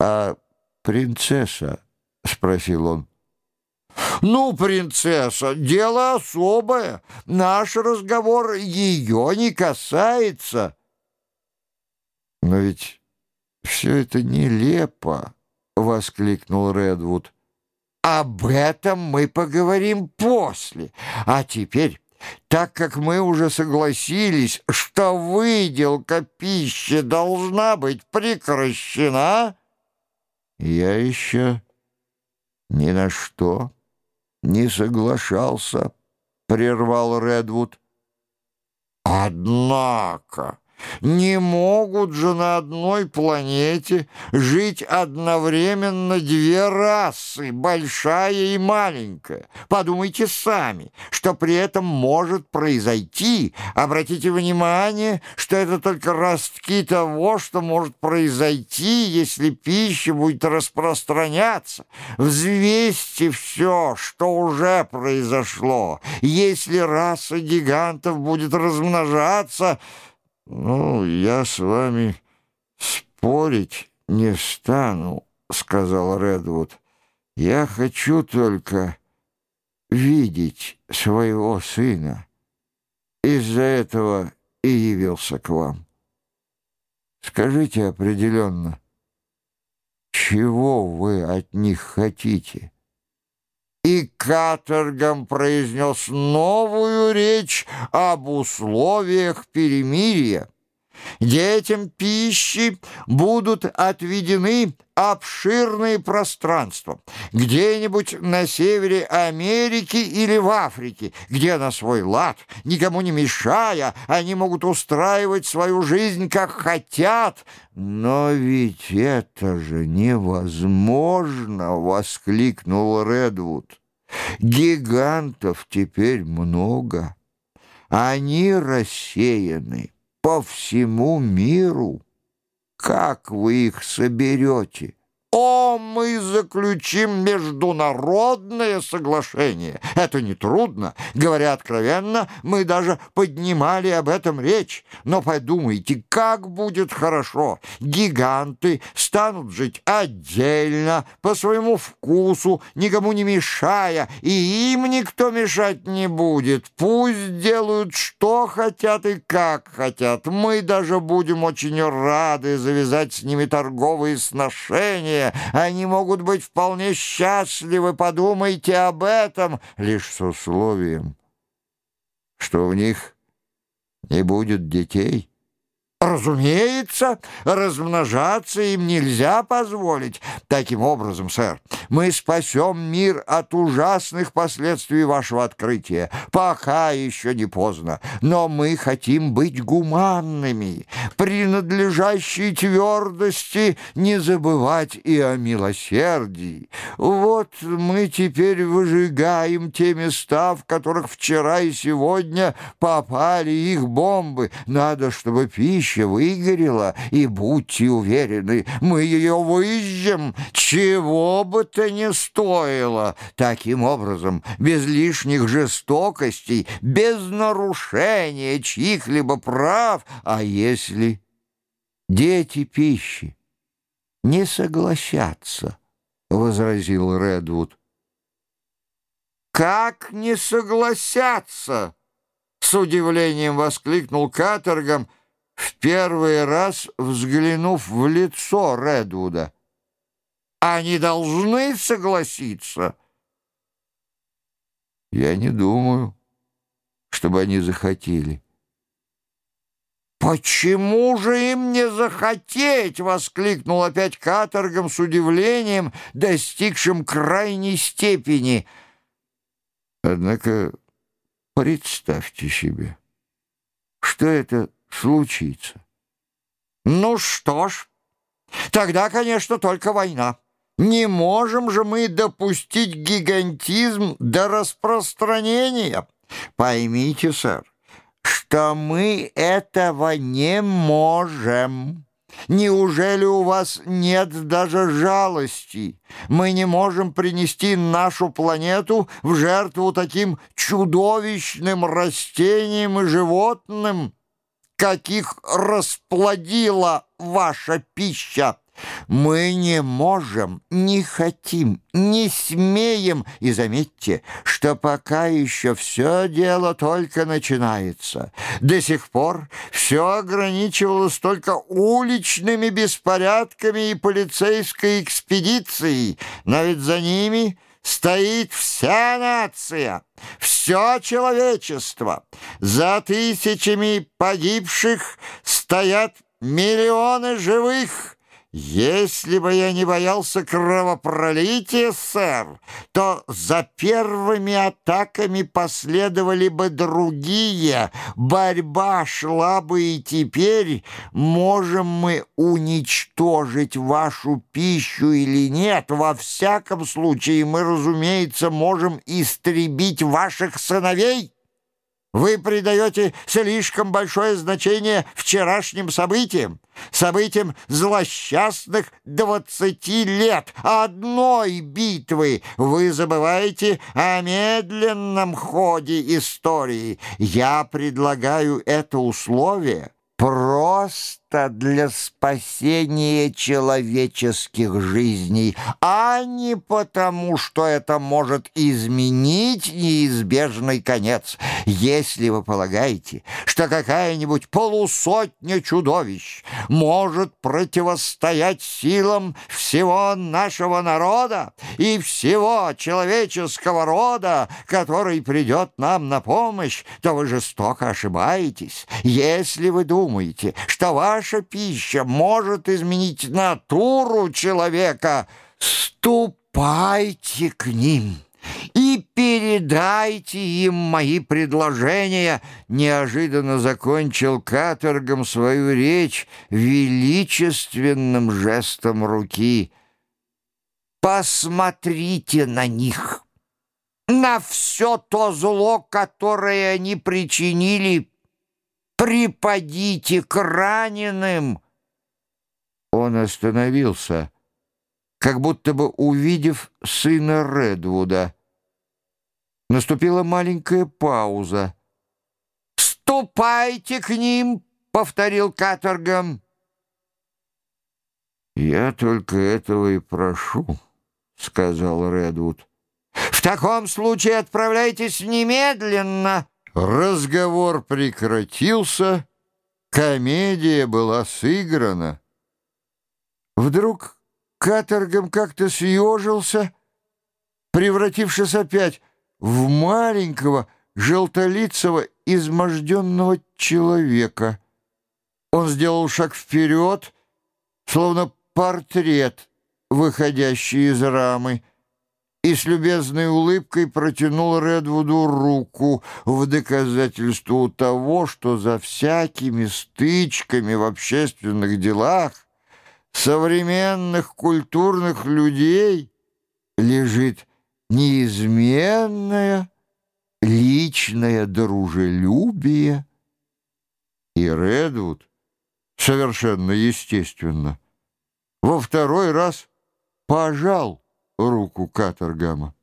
«А принцесса?» — спросил он. «Ну, принцесса, дело особое. Наш разговор ее не касается». «Но ведь все это нелепо!» — воскликнул Редвуд. «Об этом мы поговорим после. А теперь, так как мы уже согласились, что выделка пищи должна быть прекращена...» «Я еще ни на что не соглашался», — прервал Редвуд. «Однако...» Не могут же на одной планете жить одновременно две расы, большая и маленькая. Подумайте сами, что при этом может произойти. Обратите внимание, что это только ростки того, что может произойти, если пища будет распространяться. Взвесьте все, что уже произошло. Если раса гигантов будет размножаться... «Ну, я с вами спорить не стану», — сказал Редвуд. «Я хочу только видеть своего сына. Из-за этого и явился к вам. Скажите определенно, чего вы от них хотите?» И каторгом произнес новую речь об условиях перемирия. Детям пищи будут отведены обширные пространства, где-нибудь на севере Америки или в Африке, где на свой лад, никому не мешая, они могут устраивать свою жизнь как хотят. «Но ведь это же невозможно!» — воскликнул Редвуд. «Гигантов теперь много, они рассеяны» по всему миру. Как вы их соберете? О, мы заключим международное соглашение. Это нетрудно. Говоря откровенно, мы даже поднимали об этом речь. Но подумайте, как будет хорошо. Гиганты станут жить отдельно, по своему вкусу, никому не мешая, и им никто мешать не будет. Пусть делают, что хотят и как хотят. Мы даже будем очень рады завязать с ними торговые сношения, Они могут быть вполне счастливы, подумайте об этом, лишь с условием, что в них не будет детей». Разумеется, размножаться им нельзя позволить. Таким образом, сэр, мы спасем мир от ужасных последствий вашего открытия. Пока еще не поздно, но мы хотим быть гуманными, принадлежащей твердости не забывать и о милосердии. Вот мы теперь выжигаем те места, в которых вчера и сегодня попали их бомбы. Надо, чтобы пища пища выгорела, и будьте уверены, мы ее выжжем, чего бы то ни стоило. Таким образом, без лишних жестокостей, без нарушения чьих-либо прав, а если дети пищи не согласятся, — возразил Редвуд. «Как не согласятся?» — с удивлением воскликнул Каторгом, в первый раз взглянув в лицо Редвуда. «Они должны согласиться?» «Я не думаю, чтобы они захотели». «Почему же им не захотеть?» — воскликнул опять каторгом с удивлением, достигшим крайней степени. «Однако представьте себе, что это случится. Ну что ж, тогда, конечно, только война. Не можем же мы допустить гигантизм до распространения. Поймите, сэр, что мы этого не можем. Неужели у вас нет даже жалости? Мы не можем принести нашу планету в жертву таким чудовищным растениям и животным». Каких расплодила ваша пища. Мы не можем, не хотим, не смеем, и заметьте, что пока еще все дело только начинается. До сих пор все ограничивалось только уличными беспорядками и полицейской экспедицией, но ведь за ними стоит вся нация, все человечество. За тысячами погибших стоят миллионы живых, если бы я не боялся кровопролития, сэр, то за первыми атаками последовали бы другие. Борьба шла бы и теперь. Можем мы уничтожить вашу пищу или нет? Во всяком случае, мы, разумеется, можем истребить ваших сыновей. Вы придаете слишком большое значение вчерашним событиям, событиям злосчастных двадцати лет, одной битвы. Вы забываете о медленном ходе истории. Я предлагаю это условие просто для спасения человеческих жизней, а не потому, что это может изменить неизбежный конец. Если вы полагаете, что какая-нибудь полусотня чудовищ может противостоять силам всего нашего народа и всего человеческого рода, который придет нам на помощь, то вы жестоко ошибаетесь. Если вы думаете, что ваша пища может изменить натуру человека, ступайте к ним» и передайте им мои предложения», — неожиданно закончил каторгом свою речь величественным жестом руки. «Посмотрите на них, на все то зло, которое они причинили. Припадите к раненым». Он остановился, как будто бы увидев сына Редвуда — Наступила маленькая пауза. «Ступайте к ним!» — повторил каторгом. «Я только этого и прошу», — сказал Редвуд. «В таком случае отправляйтесь немедленно!» Разговор прекратился, комедия была сыграна. Вдруг каторгом как-то съежился, превратившись опять в маленького, желтолицего, изможденного человека. Он сделал шаг вперед, словно портрет, выходящий из рамы, и с любезной улыбкой протянул Редвуду руку в доказательство того, что за всякими стычками в общественных делах современных культурных людей лежит неизменное личное дружелюбие. И Редвуд совершенно естественно во второй раз пожал руку Катергама.